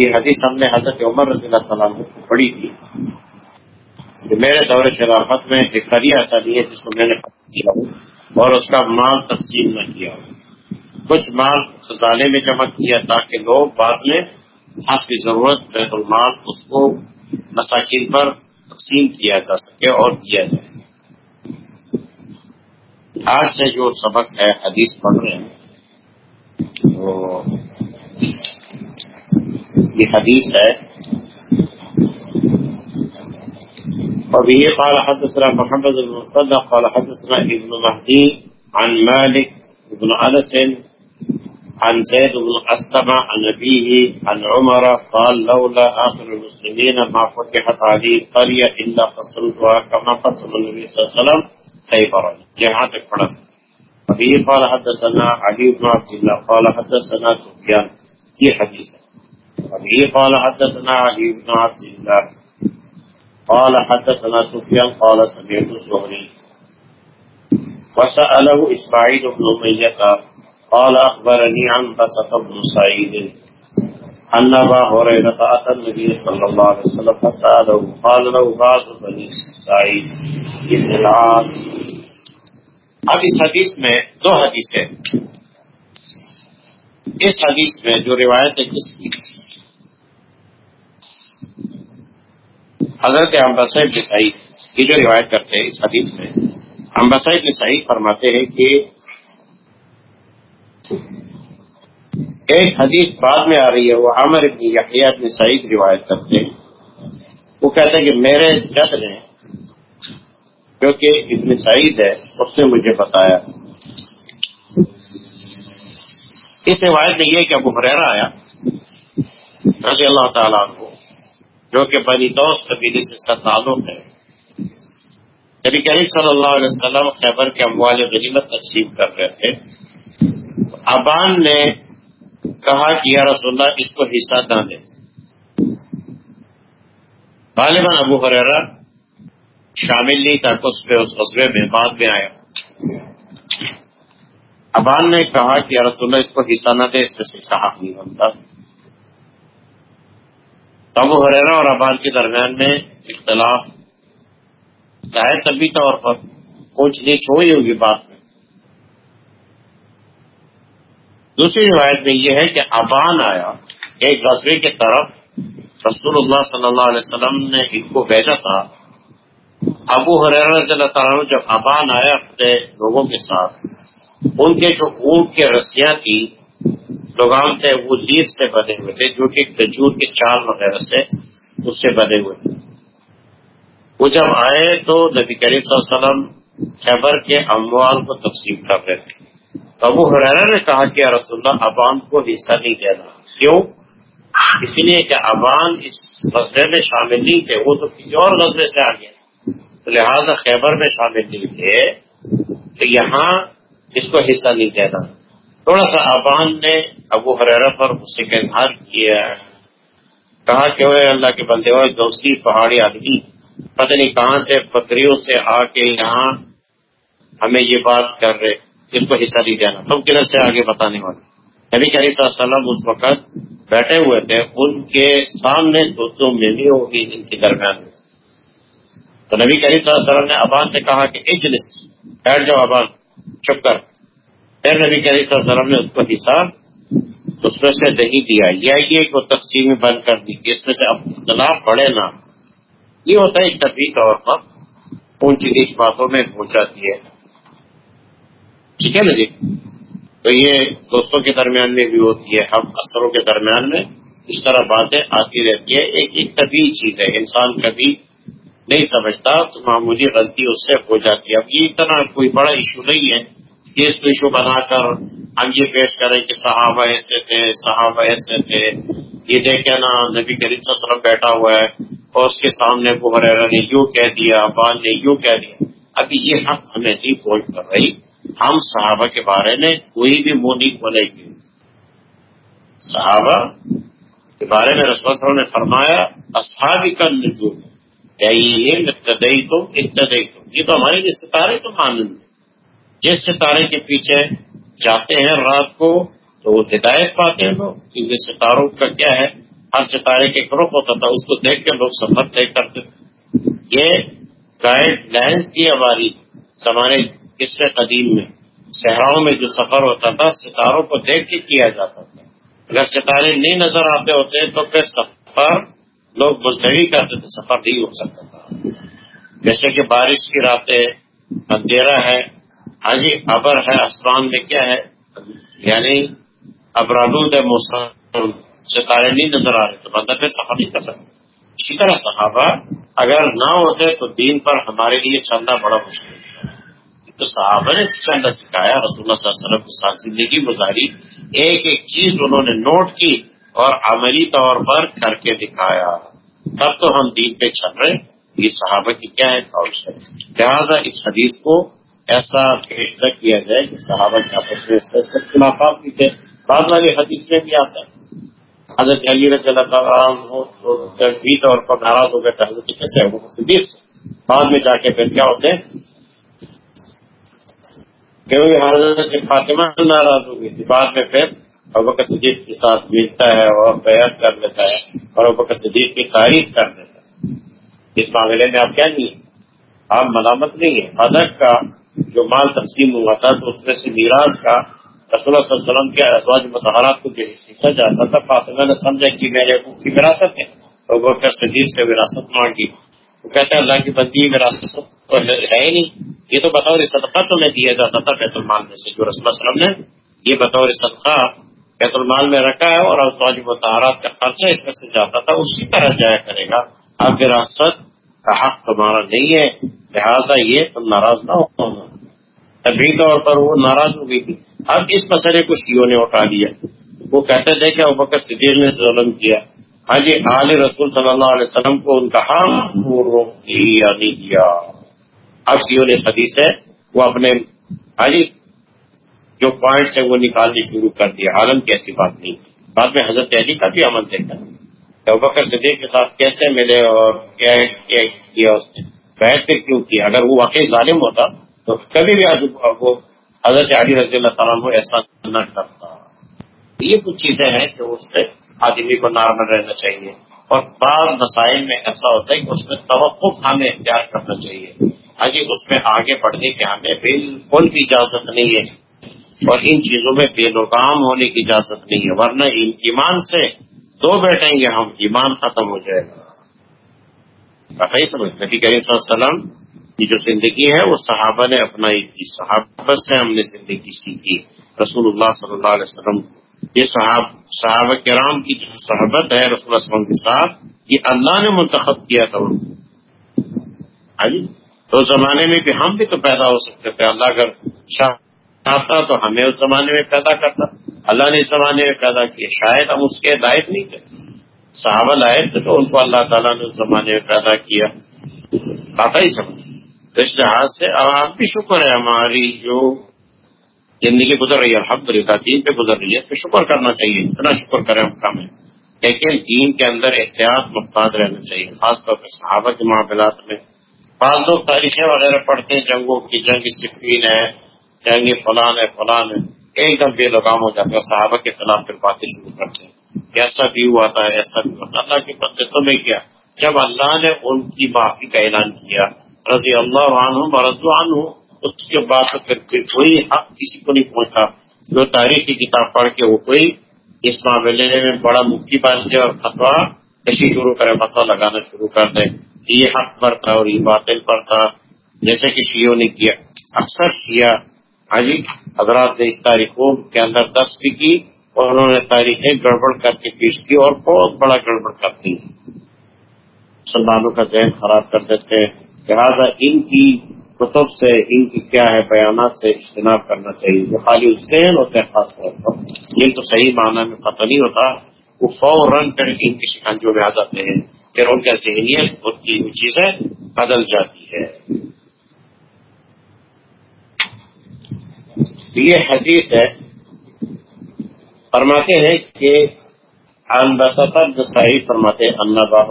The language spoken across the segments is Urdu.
یہ حدیث ہم نے حضرت عمر رضی اللہ تعالیٰ کو پڑھی تھی کہ میرے دور خلافت میں ایک قریہ ایسا نہیں ہے جس کو میں نے کیا اور اس کا مال تقسیم نہ کیا ہو کچھ مال خزانے میں جمع کیا تاکہ لوگ بعد میں آپ کی ضرورت بیت المال اس کو مساکین پر تقسیم کیا جا سکے اور دیا جائے۔ آج سے جو سبق ہے، حدیث پڑھ رہے ہیں۔ تو یہ حدیث ہے۔ وبه قال حدثنا محمد بن مصدق قال حدثنا ابن مهدي عن مالك بن أنس عن زيد بن أسلم عن نبيه عن عمر قال لولا آخر المسلمين ما فتحت عليه قرية إلا قسمتها كما قسم النبي صلى الله عليه وسلم خيبرا جهات الفرد وبه قال حدثنا علي بن عبد الله قال حدثنا سفيان في حديث وبه قال حدثنا علي بن عبد الله. قال حدثنا سفيان، قال سمعت الزهري. وسأله إسماعيل بن أمية، قال أخبرني عن بسط بن سعيد أن أبا هريرة أتى النبي صلى الله عليه وسلم فسأله، قال له بعض بني سعيد بن العاص. اب اس حدیث میں دو حدیث ہے اس حدیث میں جو روایت ہے کس کی حضرت امبسد سعید کی جو روایت کرتے ہیں اس حدیث میں امبسد سعید فرماتے ہیں کہ ایک حدیث بعد میں آ رہی ہے، وہ عامر ابن یحییٰ ابن سعید روایت کرتے ہیں۔ وہ کہتے ہیں کہ میرے جد نے جو کہ ابن سعید ہے، اس نے مجھے بتایا۔ اس روایت میں یہ کہ ابو حریرا آیا، رضی اللہ تعالیٰ عنہ جو کہ بنی دوست قبیلے سے سر تعلق ہے۔ نبی کریم صلی اللہ علیہ وسلم خیبر کے اموال غنیمت تقسیم کر رہے تھے۔ ابان نے کہا کہ یا رسول اللہ، اس کو حصہ نہ دے غالباً ابو حرا شامل نہیں تھا اس پہ اس قصبے میں، بعد میں آیا۔ ابان نے کہا کہ یا رسول اللہ، اس کو حصہ نہ دے، اس میں سے صاحب نہیں بنتا۔ ابو حریرا اور ابان کے درمیان میں اختلاف ظاہر طبی طور پر کچھ نیچ ہوئی ہوگی بات میں۔ دوسری روایت میں یہ ہے کہ ابان آیا، ایک غزبے کی طرف رسول اللہ صلی اللہ علیہ وسلم نے ان کو بھیجا تھا۔ ابو حریر رضی اللہ تعالیٰ جب ابان آیا اپنے لوگوں کے ساتھ، ان کے جو اونٹ کے رسیاں تھی لوگان تھے، وہ لیر سے بنے ہوئے تھے، جو کہ کھجور کے چال وغیرہ سے اس سے بنے ہوئے تھے۔ وہ جب آئے تو نبی کریم صلی اللہ علیہ وسلم خیبر کے اموال کو تقسیم کر رہے تھے۔ ابو حریرا نے کہا کہ رسول اللہ، ابان کو حصہ نہیں دینا۔ کیوں؟ اس لیے کہ ابان اس غزبے میں شامل نہیں تھے، وہ تو کسی اور غزبے سے آ گیا تو لہٰذا خیبر میں شامل نہیں تھے، تو یہاں اس کو حصہ نہیں دینا۔ تھوڑا سا ابان نے ابو حرارا پر غصے کا اظہار کیا۔ کہا کہ وہ اللہ کے بندے ہوئے دوسری پہاڑی آدمی، پتہ نہیں کہاں سے بکریوں سے آ کے یہاں ہمیں یہ بات کر رہے، اس کو حصہ نہیں دینا۔ تم کنر سے آگے بتانے والے؟ نبی کریم صلی اللہ علیہ وسلم اس وقت بیٹھے ہوئے تھے۔ ان کے سامنے دو دو ملی ہوگی ان کے درمیان تو نبی کریم صلی اللہ علیہ وسلم نے ابان سے کہا کہ اجلس، بیٹھ جاؤ ابان، چپ کر۔ پھر نبی کریم صلی اللہ علیہ وسلم نے اس کو حساب اس میں سے نہیں دیا۔ یا یہ کہ وہ تقسیم بند کر دی کہ اس میں سے اب اختلاف بڑھے نا یہ ہوتا ہے ایک طبی طور پر اونچی نیچ باتوں میں پہنچاتی ہے۔ ٹھیک ہے نا جی؟ تو یہ دوستوں کے درمیان میں بھی ہوتی ہے۔ ہم اثروں کے درمیان میں اس طرح باتیں آتی رہتی ہے ایک ایک طبی چیز ہے۔ انسان کبھی نہیں سمجھتا تو معمولی غلطی اس سے ہو جاتی ہے۔ اب یہ اتنا کوئی بڑا ایشو نہیں ہے۔ کیس ایشو بنا کر ہم یہ پیش کریں کہ صحابہ ایسے تھے، صحابہ ایسے تھے۔ یہ دیکھے نا، نبی کریم صلی اللہ علیہ وسلم بیٹھا ہوا ہے اور اس کے سامنے بحرا نے یوں کہہ دیا بال نے یوں کہہ دیا۔ ابھی یہ حق ہمیں نہیں پہنچ کر رہی۔ ہم صحابہ کے بارے میں کوئی بھی منہ نہیں کھولے گی صحابہ کے بارے میں رسول صاحب نے فرمایا اصحابی کا نجوم یہ ابتدئی تم ابتدئی تم یہ تو ہمارے لیے ستارے تو مانند جس ستارے کے پیچھے جاتے ہیں رات کو، تو وہ ہدایت پاتے ہیں لوگ، کیونکہ ستاروں کا کیا ہے؟ ہر ستارے کے گروپ ہوتا تھا، اس کو دیکھ کے لوگ سفر طے کرتے تھے۔ یہ گائیڈ لائنس کی ہماری زمانے کس سے قدیم میں، صحراؤں میں جو سفر ہوتا تھا، ستاروں کو دیکھ کے کیا جاتا تھا۔ اگر ستارے نہیں نظر آتے ہوتے، تو پھر سفر لوگ ملتوی کرتے تھے، سفر نہیں ہو سکتا تھا۔ جیسے کہ بارش کی راتیں، اندھیرا ہے ہاں جی ابر ہے، آسمان میں کیا ہے؟ یعنی ابرالود ہے موسم ستارے نہیں نظر آ رہے، تو مطلب بندہ پھر سفر نہیں کر سکتے اسی طرح صحابہ اگر نہ ہوتے تو دین پر ہمارے لیے چلنا بڑا مشکل تو صحابہ نے اندر سکھایا، رسول اللہ صلی اللہ علیہ وسلم کے ساتھ زندگی گزاری، ایک ایک چیز انہوں نے نوٹ کی اور عملی طور پر کر کے دکھایا۔ تب تو ہم دین پہ چل رہے یہ صحابہ کی کیا ہے؟ ہے لہٰذا اس حدیث کو ایسا پیش نہ کیا جائے کہ صحابہ کے آپس میں خلافات بھی تھے۔ بعد والی حدیث میں بھی آتا ہے۔ حضرت علی رضی اللہ تعالیٰ ہو تو بھی طور پر ناراض ہو گئے تو حضرت کیسے وہ صدیق سے۔ بعد میں جا کے پھر کیا ہوتے ہیں؟ کیونکہ حضرت فاطمہ ناراض ہو گئی تھی بعد میں پھر ابکر صدیق کے ساتھ ملتا ہے اور بیعت کر لیتا ہے اور ابکر صدیق کی تعریف کر دیتا ہے۔ اس معاملے میں آپ کیا نہیں آپ ملامت نہیں ہے ادب کا جو مال تقسیم ہوا تھا تو اس میں سے میراث کا رسول صلی اللہ علیہ وسلم کے ازواج متحرات کو جو حصہ جاتا تھا، فاطمہ نے سمجھا کہ میرے حقوق کی وراثت ہے۔ اور وہ ابکر صدیق سے وراثت مانگی۔ وہ کہتے ہیں اللہ کی بندی وراثت تو ہے ہی نہیں۔ یہ تو بطور صدقہ تو میں دیا جاتا تھا بیت المال میں سے۔ جو رسول اللہ علیہ وسلم نے یہ بطور صدقہ بیت المال میں رکھا ہے اور و تہارات کا خرچہ اس میں سے جاتا تھا، اسی طرح جایا کرے گا۔ اب وراثت کا حق تمہارا نہیں ہے، لہٰذا یہ تم ناراض نہ ہونا ابھی طور پر وہ ناراض ہو گئی تھی۔ اب اس مسئلے کو شیو نے اٹھا لیا۔ وہ کہتے تھے کہ ابکر صدیق نے ظلم کیا۔ ہاں جی آل رسول صلی اللہ علیہ وسلم کو ان کا حق دیا نہیں یعنی کیا۔ اب سیو نے حدیث ہے، وہ اپنے ہاں جی جو پوائنٹس ہیں وہ نکالنے شروع کر دیا عالم کی ایسی بات نہیں۔ بعد میں حضرت علی کا بھی عمل دیکھا۔ بکر صدیق کے ساتھ کیسے ملے اور کیا کیا اس نے بیٹھ کر کیوں کیا اگر وہ واقعی ظالم ہوتا تو کبھی بھی وہ حضرت علی رضی اللہ تعالیٰ کو ایسا نہ کرتا۔ یہ کچھ چیزیں ہیں کہ اس سے آدمی کو نارمل رہنا چاہیے اور بعض مسائل میں ایسا ہوتا ہے کہ اس میں توقف ہمیں اختیار کرنا چاہیے۔ جی اس میں آگے بڑھنے کے ہمیں بالکل بھی اجازت نہیں ہے اور ان چیزوں میں بے لگام ہونے کی اجازت نہیں ہے، ورنہ ایمان سے دو بیٹھیں گے ہم، ایمان ختم ہو جائے گا۔ سمجھ، نبی کریم صلی اللہ علیہ وسلم کی جو زندگی ہے، وہ صحابہ نے اپنائی تھی۔ صحابت سے ہم نے زندگی سیکھی۔ رسول اللہ صلی اللہ علیہ وسلم، یہ صحاب، صحابہ کرام کی جو صحابت ہے، رسول اللہ علیہ وسلم کے ساتھ، یہ اللہ نے منتخب کیا تھا۔ ان کو ہاں تو اس زمانے میں بھی ہم بھی تو پیدا ہو سکتے تھے۔ اللہ اگر چاہتا تو ہمیں اس زمانے میں پیدا کرتا۔ اللہ نے اس زمانے میں پیدا کیا شاید ہم اس کے لائق نہیں تھے صحابہ لائق تھے تو ان کو اللہ تعالیٰ نے اس زمانے میں پیدا کیا پتا ہی سمجھ تو اس لحاظ سے آپ بھی شکر ہے ہماری جو زندگی گزر رہی ہے۔ الحمد للہ دین پہ گزر رہی ہے۔ اس پہ شکر کرنا چاہیے۔ اتنا شکر کریں ہم کم ہے۔ لیکن دین کے اندر احتیاط محتاط رہنا چاہیے۔ خاص طور پہ صحابہ کے معاملات میں۔ بعض لوگ تاریخیں وغیرہ پڑھتے ہیں، جنگوں کی، جنگ صفین ہے، جنگ فلان ہے فلان ہے۔ ایک دم بے لگام ہو جاتا ہے صحابہ کے خلاف پھر باتیں شروع کرتے ہیں ایسا بھی ہوا تھا، ایسا بھی ہوا تھا۔ اللہ کے بندے تو میں کیا؟ جب اللہ نے ان کی معافی کا اعلان کیا، رضی اللہ عنہ مرضوان اس کے بعد پھر پھر کوئی حق کسی کو نہیں پہنچا۔ جو تاریخ کی کتاب پڑھ کے وہ کوئی اس معاملے میں بڑا مفتی بن جائے اور فتوا کسی شروع کرے فتوا لگانا شروع کر دے۔ یہ حق پر تھا اور یہ باطل پر تھا، جیسے کہ شیو نے کیا۔ اکثر شیعہ حاجی حضرات نے اس تاریخوں کے اندر دست بھی کی اور انہوں نے تاریخیں گڑبڑ کر کے پیش کی اور بہت بڑا گڑبڑ کرتی مسلمانوں کا ذہن خراب کر دیتے ہیں لہٰذا ان کی کتب سے، ان کی کیا ہے بیانات سے اجتناب کرنا چاہیے۔ جو خالی ذہن ہوتے ہیں، خاص طور پر یہ تو صحیح معنی میں پتہ نہیں ہوتا، وہ فوراً کر کے ان کی شکنجوں میں آ جاتے ہیں پھر ان کا ذہنیت، ان کی چیزیں بدل جاتی ہے یہ حدیث ہے۔ فرماتے ہیں کہ صحیح فرماتے اللہ باہ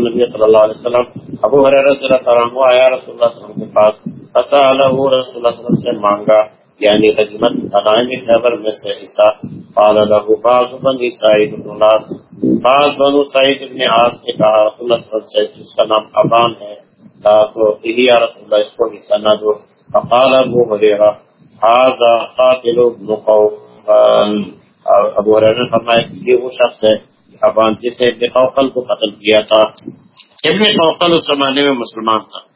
نبی صلی اللہ علیہ وسلم، ابو حریر آیا رسول اللہ وسلم کے پاس رسول اللہ صلی اللہ علیہ وسلم سے مانگا یعنی رجمت علائم خیبر میں سے حصہ۔ قال له بعض بني سعيد بن بعض بنو سعید ابن آس نے کہا، رسول اللہ سے، جس کا نام ابان ہے تو یہی یا رسول اللہ اس کو حصہ نہ دو۔ فقال ابو ہریرہ هذا قاتل ابن قوقل ابو ہریرہ نے فرمایا کہ یہ وہ شخص ہے ابان جسے ابن قوقل کو قتل کیا تھا۔ ابن قوقل اس زمانے میں مسلمان تھا۔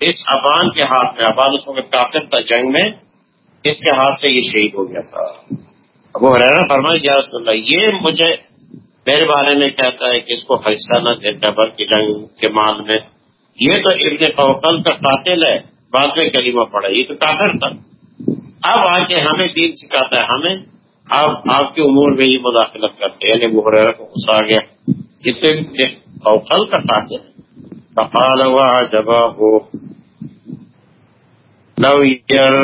اس ابان کے ہاتھ میں ابان اس وقت کافر تھا جنگ میں، اس کے ہاتھ سے یہ شہید ہو گیا تھا۔ ابو حرا فرمایا، یا رسول اللہ، یہ مجھے میرے بارے میں کہتا ہے کہ اس کو حصہ نہ دے، قبر کی جنگ کے مال میں۔ یہ تو ابن قوقل کا قاتل ہے، بعد میں کلیمہ پڑا یہ تو کافر تھا۔ اب آ کے ہمیں دین سکھاتا ہے، ہمیں اب آپ کے امور میں یہ مداخلت کرتے ہیں۔ یعنی بحرا کو غصہ آ گیا۔ یہ تو ابن قوقل کا ہوا جب ہو لو ایئر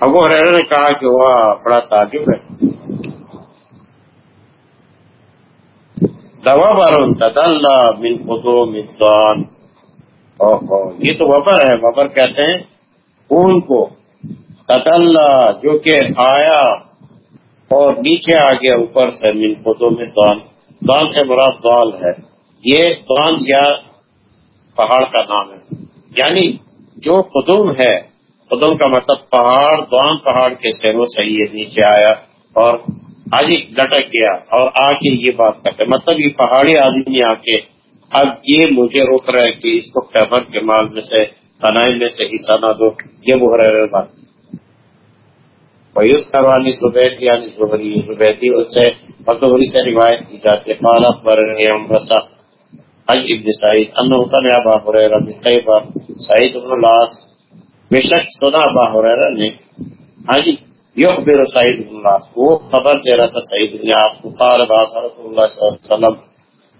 ابو حریر نے کہا کہ وہ بڑا تعجب ہے۔ دوا بارون تدلہ من خدو مدان یہ تو وبر ہے، وبر کہتے ہیں۔ خون کو تدلہ جو کہ آیا اور نیچے آ گیا اوپر سے من خدو میں دان۔ دان سے مراد دال ہے۔ یہ دان یا پہاڑ کا نام ہے۔ یعنی جو قدم ہے قدم کا مطلب پہاڑ دوام پہاڑ کے سیروں سے یہ نیچے آیا اور آج لٹک گیا اور آ کے یہ بات کرتے مطلب یہ پہاڑی آدمی آ کے اب یہ مجھے روک رہا ہے کہ اس کو پیمر کے مال میں سے تنائ میں سے حصہ نہ دو، یہ وہ رہے بات۔ پیوس کروانی زبید یعنی زبری زبیدی اس سے مزوری سے روایت کی جاتی ہے۔ پالا پر رسا حج ابن سعید ان حسن ابا حریرہ بن طیبہ سعید ابن لاس بے شک سنا باہر نے ہاں جی یہ بے سعید اللہ وہ خبر دے رہا تھا سعید اللہ کو۔ قال باثرت اللہ صلی اللہ علیہ وسلم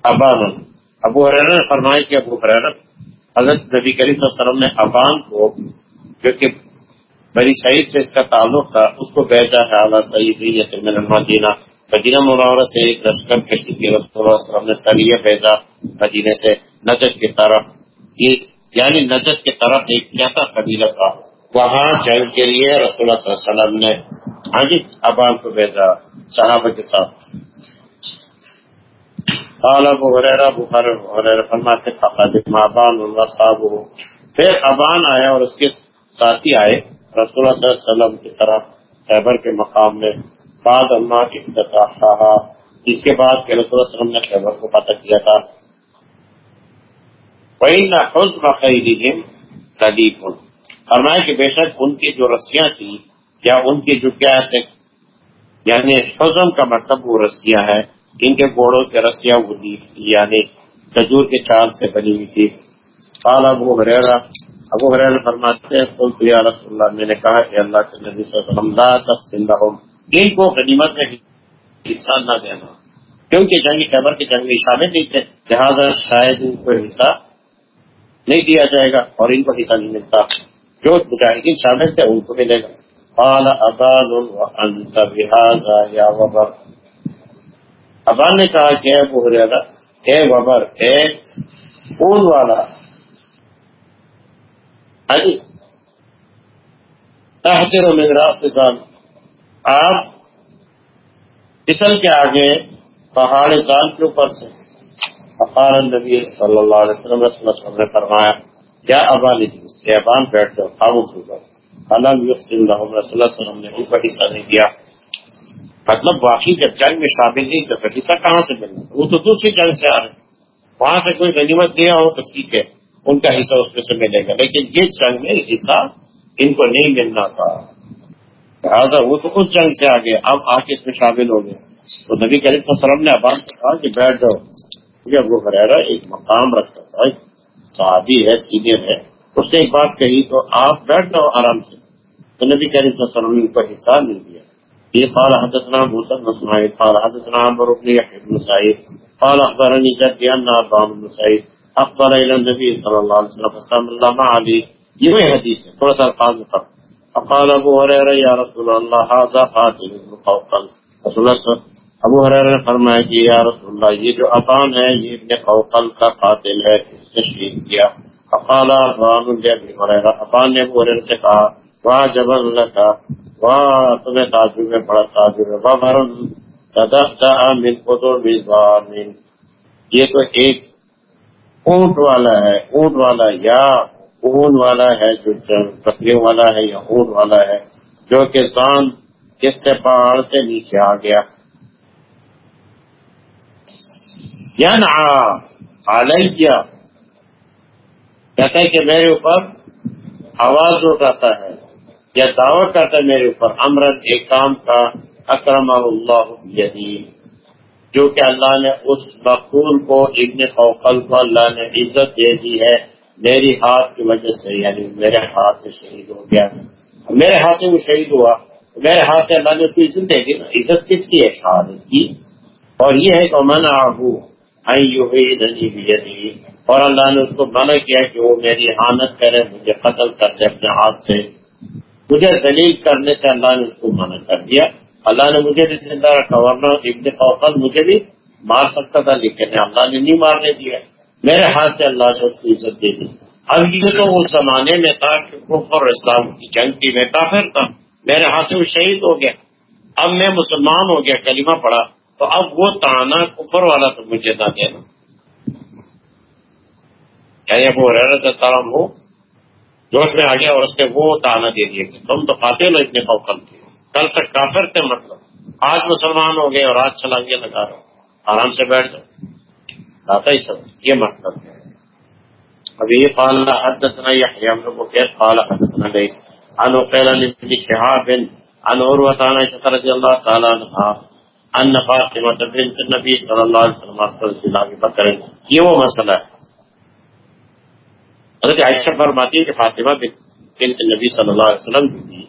ابان ابو حریر نے فرمایا کہ ابو حریر حضرت نبی کریم صلی اللہ علیہ وسلم نے ابان کو جو کہ بری سعید سے اس کا تعلق تھا، اس کو بیچا ہے اعلیٰ سعید من المدینہ۔ مدینہ مدینہ منورہ سے ایک لشکر کے رسول اللہ علیہ وسلم نے سریہ بھیجا مدینے سے نجد کی طرف۔ یعنی نجد کی طرف ایک کیا تھا قبیلہ کا وہاں جنگ کے لیے رسول اللہ صلی اللہ علیہ وسلم نے ہاں جی ابان کو بھیجا صحابہ کے ساتھ۔ قال ابو حریرہ بخار حریرہ فرماتے فقد ابان اللہ صاحب پھر ابان آیا اور اس کے ساتھی آئے، رسول اللہ صلی اللہ علیہ وسلم کی طرف خیبر کے مقام میں، بعد اللہ افتتاح اس کے بعد کہ رسول اللہ علیہ وسلم نے خیبر کو پتہ کیا تھا۔ فرمایا کہ بے شک ان کی جو رسیاں تھیں، یا ان کی جو کیا یعنی حزم کا مطلب وہ رسیاں ہیں ان کے گھوڑوں کی رسیاں وہ یعنی کھجور کے چاند سے بنی ہوئی تھی۔ قال ابو حریرہ ابو حریرہ فرماتے ہیں، قلت یا رسول اللہ، میں نے کہا کہ اللہ کے نبی صلی اللہ علیہ وسلم، لا تقسم لهم، ان کو غنیمت میں حصہ نہ دینا۔ کیونکہ جنگ خیبر کے جنگ میں شامل نہیں تھے، لہٰذا شاید ان کو حصہ نہیں دیا جائے گا اور ان کو حصہ نہیں ملتا۔ جو مجاہدین شامل تھے، ان کو ملے گا۔ قال ابان وانت بهذا یا وبر۔ ابان نے کہا کہ اے بحریرہ اے وبر اے خون والا۔ حجی تحتر من راستان آپ پسل کے آگے پہاڑ دان کے اوپر سے۔ فقال النبی صلی اللہ علیہ وسلم، رسول اللہ وسلم نے فرمایا کیا ابا لجلس کہ ابان بیٹھ جاؤ، خاموش ہو جاؤ۔ حالم یقین رسول اللہ صلی اللہ علیہ وسلم نے بھی حصہ نہیں دیا مطلب واقعی جب جنگ میں شامل نہیں، تو حصہ کہاں سے ملنا؟ وہ تو دوسری جنگ سے آ رہے وہاں سے کوئی غنیمت دیا ہو تو ٹھیک ہے، ان کا حصہ اس میں سے ملے گا۔ لیکن جس جنگ میں حصہ ان کو نہیں ملنا تھا۔ لہٰذا وہ تو اس جنگ سے آ گئے اب آ کے اس میں شامل ہو گئے۔ تو نبی کریم صلی اللہ علیہ وسلم نے ابان سے کہا کہ بیٹھ جاؤ۔ ابو حریرہ ایک مقام رکھتا تھا صحابی ہے، سینئر ہے۔ اس نے ایک بات کہی تو آپ بیٹھ جاؤ آرام سے۔ تو نبی کریم صلی اللہ علیہ وسلم نے ان کو حصہ نہیں دیا۔ یہ قال حدثنا موسى بن اسماعيل قال حدثنا عمرو بن يحيى بن سعيد قال اخبرني جدي ان ابا بن سعيد اخبر الى النبي صلى الله عليه وسلم فسلم الله علي یہ حدیث ہے، تھوڑا سا الفاظ پر فقال ابو هريره يا رسول الله هذا قاتل ابن قوقل رسول الله ابو حریر نے فرمایا کہ یا رسول اللہ، یہ جو ابان ہے، یہ ابن قوقل کا قاتل ہے، اس نے شہید کیا۔ فقال ابان ابان نے ابو حریر سے کہا واہ جب اللہ کا واہ تمہیں تعجب میں بڑا تعجب ہے۔ بھرن من کو تو یہ تو ایک اونٹ والا ہے، اونٹ والا یا اون والا ہے جو بکریوں والا ہے یا اونٹ والا ہے، جو کہ کان کس سے پہاڑ سے نیچے آ گیا۔ یا نا علیہ۔ کہتا ہے کہ میرے اوپر آواز اٹھاتا ہے۔ یا دعوت کرتا ہے میرے اوپر امرن ایک کام کا اکرم اللہ یدی، جو کہ اللہ نے اس مقبول کو ابن فوقل کو اللہ نے عزت دے دی ہے، میری ہاتھ کی وجہ سے یعنی میرے ہاتھ سے شہید ہو گیا۔ میرے ہاتھ سے وہ شہید ہوا، میرے ہاتھ سے اللہ نے اس کو عزت دے دی۔ عزت کس کی ہے؟ شہادت کی۔ اور یہ ہے کہ من آبو آئی اور اللہ نے اس کو منع کیا کہ وہ میری حانت کرے، مجھے قتل کر دے اپنے ہاتھ سے۔ مجھے دلیل کرنے سے اللہ نے اس کو منع کر دیا۔ اللہ نے مجھے بھی زندہ رکھا، ورنہ ابن فوقل مجھے بھی مار سکتا تھا، لیکن اللہ نے نہیں مارنے دیا۔ میرے ہاتھ سے اللہ نے اس کو عزت دے دی۔ اب یہ تو اس زمانے میں تھا کہ کفر اسلام کی جنگ تھی، میں کافر تھا۔ میرے ہاتھ سے وہ شہید ہو گیا۔ اب میں مسلمان ہو گیا، کلمہ پڑا تو اب وہ تانا کفر والا تو مجھے نہ دینا۔ یعنی اب وہ رحرت ترم ہو؟ جوش میں آ گیا اور اس کے وہ تانا دے دیے کہ تم تو پاتے لو اتنے پوکل تھے۔ کل تک کافر تھے مطلب آج مسلمان ہو گئے اور آج چھلانگے لگا رہے آرام سے بیٹھ جاؤ۔ داتا ہی سب۔ یہ مطلب ہے۔ ابھی یہ قال حدثنا يحيى بن بكير قال حدثنا ليس عن قيل لابن شهاب عن عروة عن عائشة رضي الله تعالى عنها ان فاطمة بنت النبي صلى الله عليه وسلم ارسلت الى ابي بکر۔ یہ وہ مسئلہ ہے۔ حضرت عائشہ فرماتی ہے کہ فاطمہ بنت نبی صلی اللہ علیہ وسلم کی تھی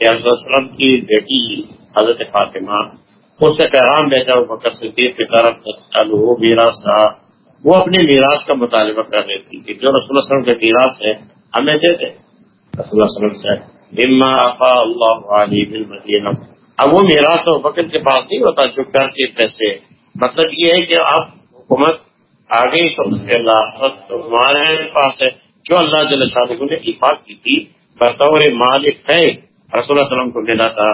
کہ حضرت وسلم کی بیٹی حضرت فاطمہ اس سے پیغام بھیجا بکر صدیق کی طرف میراث وہ اپنی میراث کا مطالبہ کر رہی تھی کہ جو رسول اللہ وسلم کے میراث ہے، ہمیں دے دے۔ رسول اللہ وسلم سے اما افا اللہ علی بن مدینہ اب وہ میراث بکر کے پاس نہیں ہوتا، جو کر کے پیسے۔ مطلب یہ ہے کہ آپ حکومت آ گئی تو اس کے تمہارے پاس ہے جو اللہ جل شاہ نے افاق کی تھی، بطور مالک ہے۔ رسول اللہ وسلم کو ملا تھا،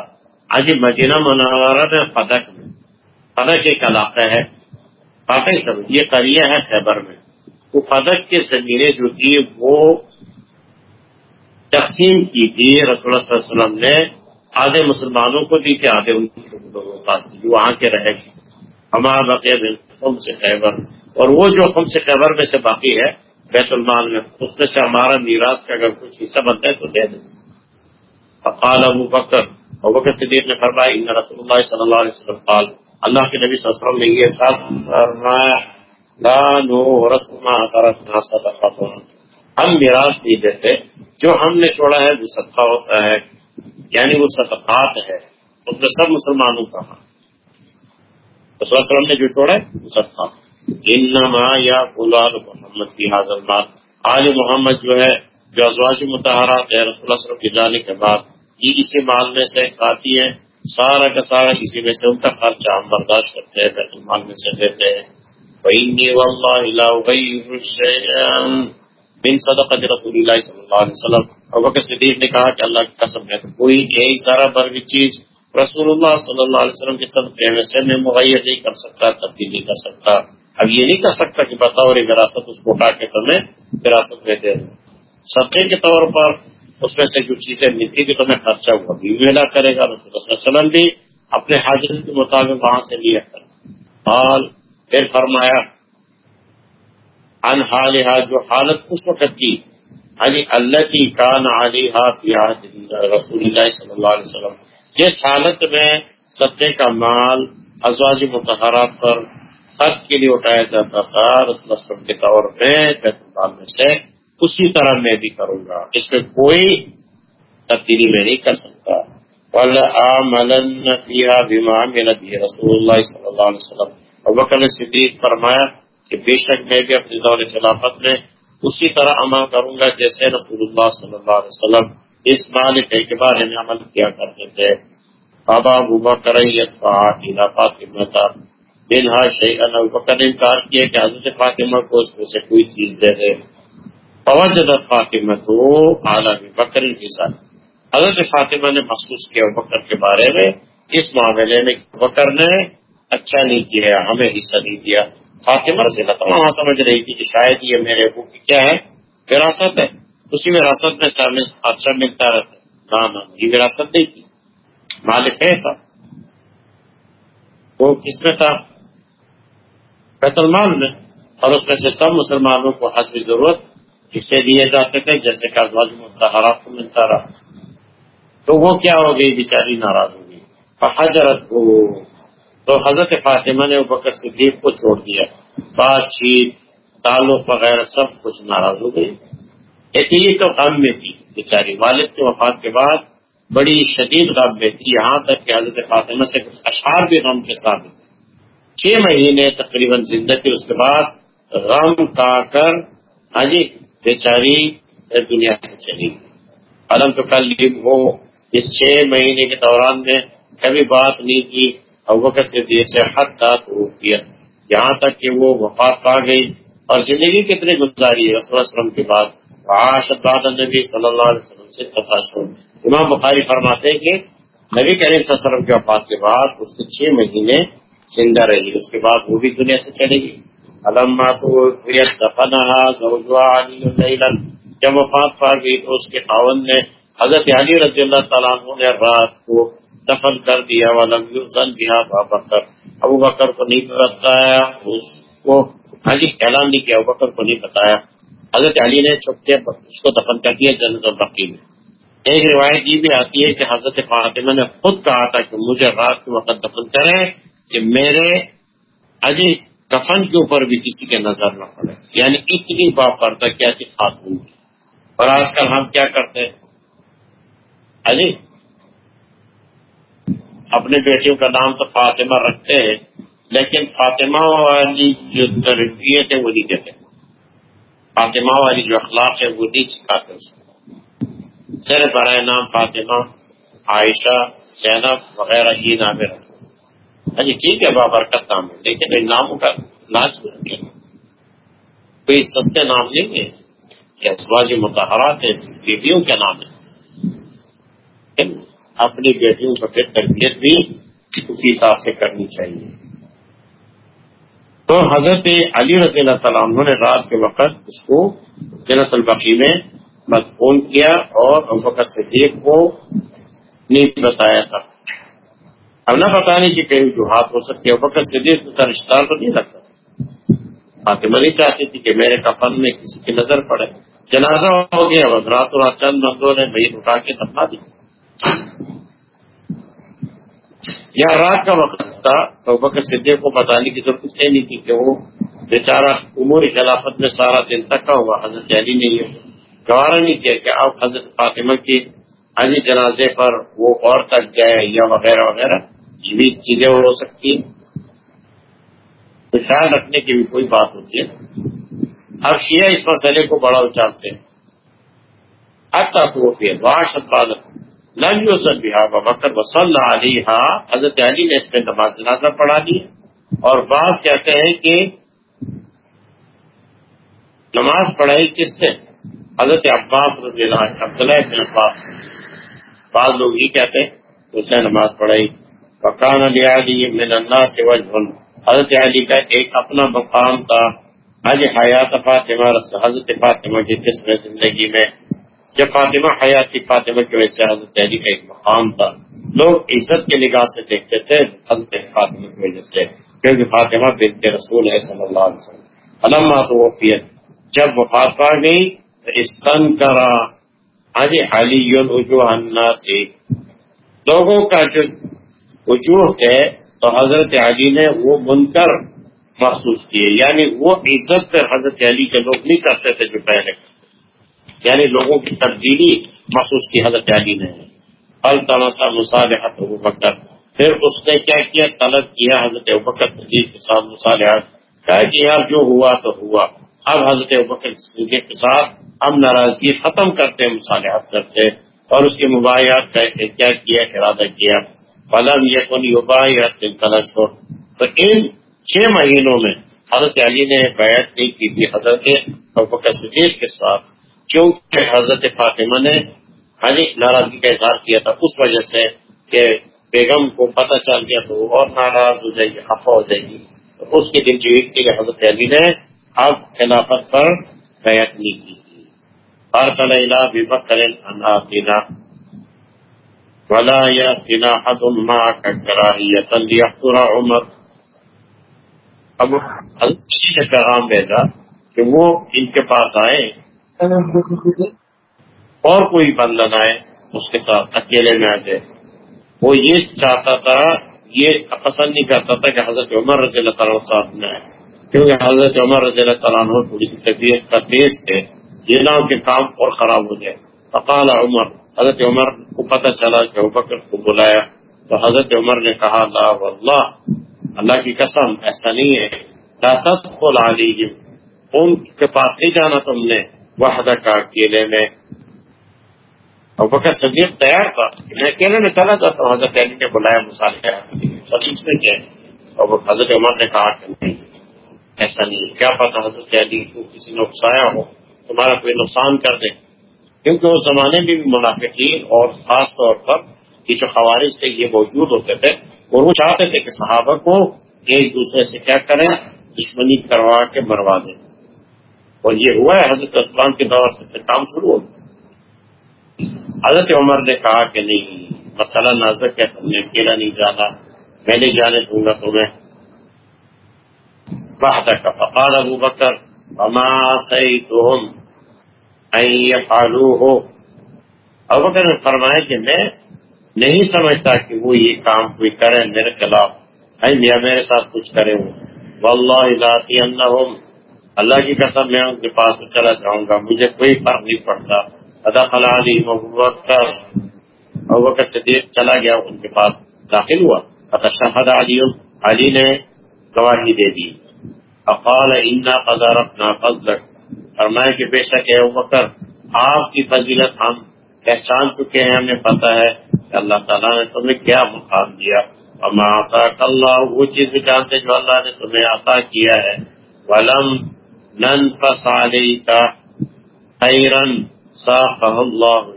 آج مدینہ منورہ میں فدق میں۔ فدق ایک علاقہ ہے۔ واقعی سب یہ قریہ ہے خیبر میں۔ وہ فدق کی زمینیں جو تھی، وہ تقسیم کی تھی۔ رسول اللہ صلی اللہ علیہ وسلم نے آدھے مسلمانوں کو دی تھی، آدھے ان لوگوں کے پاس جو وہاں کے رہے۔ گی ہمارا بقیہ خم سے خیبر۔ اور وہ جو خم سے خیبر میں سے باقی ہے، بیت المال میں، اس میں سے ہمارا میراث کا اگر کچھ حصہ بنتا ہے تو دے دیں۔ فقال ابو بکر ابو بکر صدیق نے فرمایا، ان رسول اللہ صلی اللہ علیہ وسلم قال، اللہ کے نبی صلی اللہ علیہ وسلم نے یہ ساتھ فرمایا، لا نو رسما ترکنا صدقہ ہم میراث نہیں دیتے، جو ہم نے چھوڑا ہے وہ صدقہ ہوتا ہے۔ یعنی وہ صدقات ہے۔ اس میں سب مسلمانوں کا رسول وسلم نے جو چھوڑا ہے وہ صدقہ۔ انما یا فلال محمد کی حاضر بات۔ آج محمد جو ہے، جو ازواج متحرات ہے رسول اللہ وسلم کے جانے کے بعد، یہ اسی مال میں سے کاتی ہے۔ سارا کا سارا اسی میں سے ان کا خرچہ ہم برداشت کرتے ہیں، بیت المال میں سے دیتے ہیں۔ بن صدقت رسول اللہ صلی اللہ علیہ وسلم۔ اور بکر صدیق نے کہا کہ اللہ کی قسم ہے، کوئی ایک ذرا بر بھی چیز رسول اللہ صلی اللہ علیہ وسلم کے صدقے میں سے میں مغیر نہیں کر سکتا تبدیلی کر سکتا۔ اب یہ نہیں کر سکتا کہ بتاؤ وراثت اس کو اٹھا کے تمہیں وراثت میں دے دوں صدقے کے طور پر اس میں سے جو چیزیں ملتی کہ تمہیں خرچہ ہوا بھی ملا کرے گا، رسول وسلم بھی اپنے حاضر کے مطابق وہاں سے لیا کر پھر فرمایا ان حال جو حالت اس وقت کی علی اللہ کی کان علی رسول اللہ صلی اللہ علیہ وسلم۔ جس حالت میں سطح کا مال ازواج متحرات پر خط کے لیے اٹھایا جاتا تھا، رسول کے طور پہ بیت المال میں سے۔ اسی طرح میں بھی کروں گا۔ اس میں کوئی تبدیلی میں نہیں کر سکتا۔ رسول اللہ صلی اللہ علیہ وسلم۔ اور بکر صدیق فرمایا کہ بے شک میں بھی اپنے دور خلافت میں اسی طرح عمل کروں گا جیسے رسول اللہ صلی اللہ علیہ وسلم اس مالک کے بارے میں عمل کیا کرتے تھے۔ بابا بوبا کریت فاطمہ فاطمہ بنہا شیخ بکر نے انکار کیا کہ حضرت فاطمہ کو اس میں سے کوئی چیز دے دے۔ فوجد فاطمہ تو اعلیٰ بکر کے ساتھ۔ حضرت فاطمہ نے محسوس کیا بکر کے بارے میں۔ اس معاملے میں بکر نے اچھا نہیں کیا، ہمیں حصہ نہیں دیا۔ فاطمہ رضی اللہ وہاں سمجھ رہی تھی کہ شاید یہ میرے ابو کی کیا ہے؟ وراثت ہے۔ اسی وراثت میں اچھا ملتا رہتا نہ، یہ وراثت نہیں تھی۔ مالک ہے تھا۔ وہ کس میں تھا؟ بیت المال میں، اور اس میں سے سب مسلمانوں کو حد ضرورت حصے دیے جاتے تھے، جیسے کہ کو ملتا رہا۔ تو وہ کیا ہو گئی؟ بیچاری ناراض ہو گئی۔ حضرت کو تو حضرت فاطمہ نے بکر صدیق کو چھوڑ دیا۔ بات چیت، تعلق وغیرہ سب کچھ ناراض ہو گئی۔ یہ تو غم میں تھی۔ بیچاری والد کے وفات کے بعد بڑی شدید غم میں تھی۔ یہاں تک کہ حضرت فاطمہ سے کچھ اشعار بھی غم کے ساتھ چھ مہینے تقریباً زندگی اس کے بعد غم کا کر ہاں جی بیچاری دنیا سے چلی علم تو کل وہ اس چھ مہینے کے دوران میں کبھی بات نہیں کی اور سے دیر سے حد تک کیا۔ یہاں تک کہ وہ وفات پا گئی اور زندگی کتنی گزاری ہے، رسول وسلم کے بعد بعد نبی صلی اللہ علیہ وسلم سے تفاصر امام بخاری فرماتے ہیں کہ نبی کریم صلی اللہ علیہ وسلم کے وفات کے بعد اس کے چھ مہینے زندہ رہی اس کے بعد وہ بھی دنیا سے چلے گی۔ علما تو جب وفات پا گئی تو اس کے خاون نے حضرت علی رضی اللہ تعالیٰ عنہ نے رات کو دفن کر دیا دیا بکر۔ ابو بکر کو نہیں بتایا، اس کو علی اعلان نہیں کیا، ابو بکر کو نہیں بتایا۔ حضرت علی نے چھپتے اس کو دفن کر دیا جنت البقی میں۔ ایک روایت یہ بھی آتی ہے کہ حضرت فاطمہ نے خود کہا تھا کہ مجھے رات کے وقت دفن کریں کہ میرے علی کفن کے اوپر بھی کسی کے نظر نہ پڑے۔ یعنی اتنی باپردہ کیا تھی خاتون کی۔ اور آج کل ہم کیا کرتے ہیں؟ علی، اپنے بیٹیوں کا نام تو فاطمہ رکھتے ہیں، لیکن فاطمہ والی جو تربیت ہے وہ نہیں دیتے۔ فاطمہ والی جو اخلاق ہے وہ نہیں سکھاتے اس کو۔ سر برائے نام فاطمہ، عائشہ، زینب وغیرہ، یہ نام رکھتے ہاں جی ٹھیک ہے بابرکت نام ہے لیکن ان ناموں کا لاج رکھے کوئی سستے نام نہیں ہے۔ کہ جو متحرات ہیں، بیویوں کے نام ہے اپنی بیٹیوں کو پھر تربیت بھی اسی حساب سے کرنی چاہیے۔ تو حضرت علی رضی اللہ تعالیٰ عنہ نے رات کے وقت اس کو جنت البقی میں مدفون کیا اور وقت صدیق کو نہیں بتایا تھا۔ اب نہ بتانے کی کئی وجوہات ہو سکتی ہے۔ وقت صدیق کا رشتہ تو نہیں رکھتا فاطمہ نہیں چاہتی تھی کہ میرے کفن میں کسی کی نظر پڑے۔ جنازہ ہو گیا رات اور چند مندوں نے بھائی اٹھا کے دفنا دی یا رات کا وقت تھا تو بکر صدیق کو بتانے کی ضرورت سے نہیں تھی کہ وہ بیچارہ عموری خلافت میں سارا دن تک کا ہوا حضرت علی نے یہ گوارا نہیں کیا کہ اب حضرت فاطمہ کی علی جنازے پر وہ اور تک گئے یا وغیرہ وغیرہ۔ یہ بھی چیزیں ہو سکتی ہیں۔ تو خیال رکھنے کی بھی کوئی بات ہوتی ہے۔ اب شیعہ اس مسئلے کو بڑا اچھالتے ہیں۔ اب تک وہ پھر باشد بادت بکر وصل علیہ حضرت علی نے اس میں نماز جنازہ پڑھا دی اور بعض کہتے ہیں کہ نماز پڑھائی کس نے؟ حضرت عباس رضی اللہ عبداللہ عباس۔ بعض لوگ یہ کہتے ہیں اس نے نماز پڑھائی۔ فقان علی علی من اللہ سے وجہ۔ حضرت علی کا ایک اپنا مقام تھا۔ حج حیات فاطمہ حضرت فاطمہ کی قسم زندگی میں۔ جب فاطمہ حیاتی فاطمہ کی وجہ سے حضرت علی کا ایک مقام تھا۔ لوگ عزت کے نگاہ سے دیکھتے تھے حضرت فاطمہ کی وجہ سے۔ کیونکہ فاطمہ بنت رسول ہے صلی اللہ علیہ وسلم۔ علامہ تو جب وفات پا گئی تو استن کرا حج علی وجوہ لوگوں کا جو وجوہ ہے تو حضرت علی نے وہ منکر محسوس کیے۔ یعنی وہ عزت پہ حضرت علی کے لوگ نہیں کرتے تھے جو پہلے یعنی لوگوں کی تبدیلی محسوس کی حضرت علی نے۔ الطلسا مصالحت ابو بکر۔ پھر اس نے کیا کیا؟ طلب کیا حضرت ابکر صدیق کے ساتھ مصالحت۔ کہا کہ یار جو ہوا تو ہوا۔ اب حضرت ابکر صدیق کے ساتھ ہم ناراضگی ختم کرتے مصالحت کرتے اور اس کے مباحث کا کیا کیا، ارادہ کیا۔ پلم یہ یوبا یا تو ان چھ مہینوں میں حضرت علی نے بیعت نہیں کی تھی حضرت صدیق کے ساتھ کیونکہ حضرت فاطمہ نے ہاں جی ناراضگی کا اظہار کیا تھا۔ اس وجہ سے کہ بیگم کو پتہ چل گیا تو اور ناراض ہو جائے گی خفا ہو جائے گی۔ تو اس کی دل جوئی کے لیے حضرت علی نے اب خلافت پر بیعت نہیں کی۔ تھی ہر صلاح بکر ولا يأتنا أحد معك كراهية ليحضر عمر. اب حضرت نے پیغام بھیجا کہ وہ ان کے پاس آئے، اور کوئی بندہ نہ آئے، اس کے ساتھ اکیلے میں آ جائے۔ وہ یہ چاہتا تھا، یہ پسند نہیں کرتا تھا کہ حضرت عمر رضی اللہ تعالیٰ ساتھ میں آئے۔ کیونکہ حضرت عمر رضی اللہ تعالیٰ تھوڑی سی طبیعت کا تیز تھے، یہ کے کام اور خراب ہو جائے۔ فقال عمر حضرت عمر کو پتہ چلا کہ بکر کو بلایا تو حضرت عمر نے کہا، لا واللہ، اللہ کی قسم، ایسا نہیں ہے۔ لا تدخل علیہم، ان کے پاس نہیں جانا تم نے وحدہ کا اکیلے میں۔ اور بکر صدیق تیار تھا کہ میں اکیلے میں چلا جاتا ہوں، حضرت علی نے بلایا مسالے سبیس میں کیا اور حضرت عمر نے کہا کہ نہیں، ایسا نہیں کیا پتا حضرت علی کو کسی نے اکسایا ہو، تمہارا کوئی نقصان کر دے۔ کیونکہ اس زمانے میں بھی منافقین اور خاص طور پر یہ جو خوارج تھے، یہ موجود ہوتے تھے، اور وہ چاہتے تھے کہ صحابہ کو ایک دوسرے سے کیا کریں، دشمنی کروا کے مروا دیں۔ اور یہ ہوا ہے، حضرت اسلام کے دور سے کام شروع ہو حضرت عمر نے کہا کہ نہیں، مسئلہ نازک ہے، تم نے اکیلا نہیں جانا، میں نہیں جانے دوں گا تمہیں۔ بہتر کا فقال ابو بکر اما سی ہو اب اگر فرمائے کہ میں نہیں سمجھتا کہ وہ یہ کام کوئی کرے میرے خلاف۔ یا میرے ساتھ کچھ کرے ذاتی اللہ اللہ کی قسم، میں ان کے پاس چلا جاؤں گا، مجھے کوئی فرق نہیں پڑتا۔ ادا خلا علی محبت کر سے دیر چلا گیا، ان کے پاس داخل ہوا۔ شہد علی علی نے گواہی دے دی۔ اقال انا قدر اپنا فضل فرمائے کہ بے شک ہے بکر آپ کی فضیلت ہم پہچان چکے ہیں، ہمیں پتا ہے کہ اللہ تعالیٰ نے تمہیں کیا مقام دیا۔ اور اللہ وہ چیز بھی جانتے جو اللہ نے تمہیں عطا کیا ہے۔ ولم نن پسالی کا خیرن صاف اللہ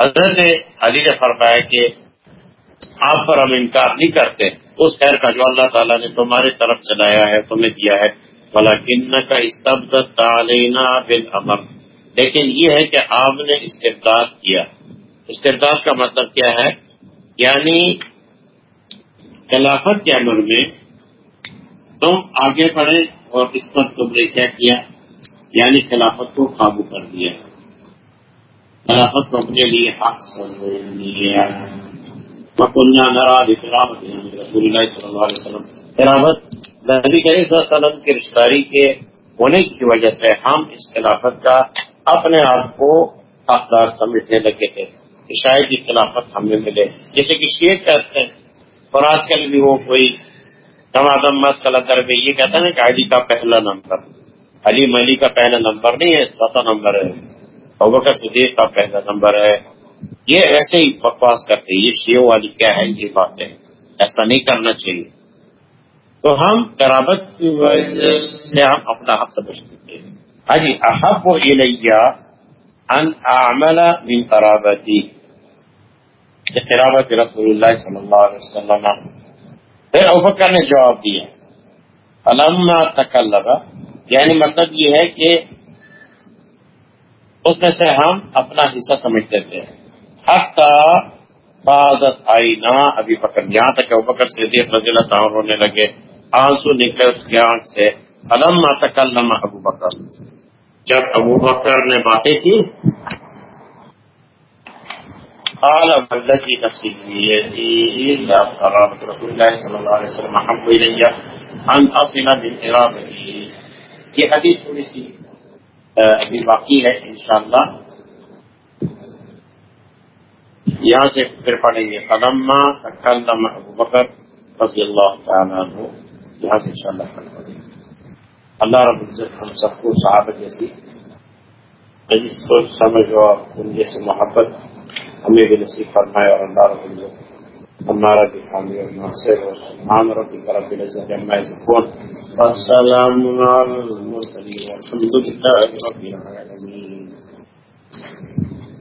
حضرت علی نے فرمایا کہ آپ پر ہم انکار نہیں کرتے۔ اس خیر کا جو اللہ تعالیٰ نے تمہاری طرف چلایا ہے، تمہیں دیا ہے۔ بلا کن کا استبد تعلینا بل امر لیکن یہ ہے کہ آپ نے استبداد کیا۔ استبداد کا مطلب کیا ہے؟ یعنی خلافت کے عمر میں تم آگے بڑھے اور اس پر تم نے کیا کیا؟ یعنی خلافت کو قابو کر دیا۔ خلافت کو اپنے لیے حق سمجھ لیا وكنا نرى بقرابة رسول الله صلى الله عليه وسلم. نبی کریم صلی اللہ علیہ وسلم کی رشتاری کے ہونے کی وجہ سے ہم اس خلافت کا اپنے آپ کو حقدار سمجھنے لگے تھے کہ شاید یہ خلافت ہمیں ملے۔ جیسے کہ شیئر کہتے ہیں، اور آج کل بھی وہ کوئی دمادم مس کلندر یہ کہتا ہے کہ علی کا پہلا نمبر، علی ملی کا پہلا نمبر نہیں ہے چوتھا نمبر ہے۔ ابکر صدیق کا پہلا نمبر ہے۔ یہ ایسے ہی بکواس کرتے یہ شیو والی کیا ہے، یہ بات ہے ایسا نہیں کرنا چاہیے۔ تو ہم قرابت کی وجہ سے ہم اپنا حق سمجھ سکتے ہیں۔ ہاں جی احب و الیہ ان اعمل من قرابتی۔ قرابت رسول اللہ صلی اللہ علیہ وسلم۔ پھر ابکر نے جواب دیا۔ علما تکلبا یعنی مطلب یہ ہے کہ اس میں سے ہم اپنا حصہ سمجھتے تھے بادت آئینہ ابھی پکڑ یہاں تک کہ بکر سے دیکھ رضی اللہ تعالیٰ ہونے لگے، آنسو نکل کے آنکھ سے علم تکلم ابو بکر۔ جب ابو بکر نے باتیں کی، قال والذي نفسي بيده رسول الله صلى الله عليه وسلم، احب الي ان اصل من ارادته یہ حدیث تھوڑی سی ابھی باقی ہے، انشاءاللہ۔ یہاں سے پھر پڑھیں گے قدم ابو بکر رضی اللہ تعالیٰ عنہ یہاں سے انشاءاللہ شاء اللہ پڑھیں گے۔ اللہ رب العزت ہم سب کو صحابہ جیسی جس کو سمجھ اور ان جیسے محبت ہمیں بھی نصیب فرمائے اور اللہ رب العزت ہمارا بھی حامی اور ناصر اور سبحان ربی رب العزت عما یصفون والسلام على المرسلين والحمد لله رب العالمين